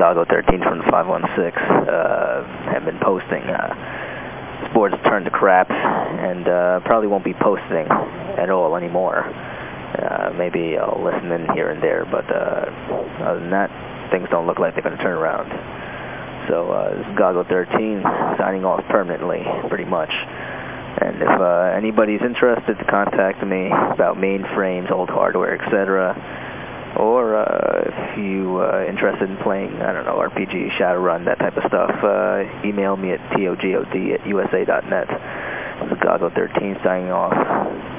Gago13 from the 516. Uh, have been posting. Uh, sports turned to crap, and uh, probably won't be posting at all anymore. Uh, maybe I'll listen in here and there, but uh, other than that, things don't look like they're going to turn around. So uh, this is Gago13 signing off permanently, pretty much. And if uh, anybody's interested to contact me about mainframes, old hardware, etc., or uh, if you uh, interested in playing, I don't know, RPG, Shadowrun, that type of stuff, uh, email me at togod at usa.net. This is Gago13 signing off.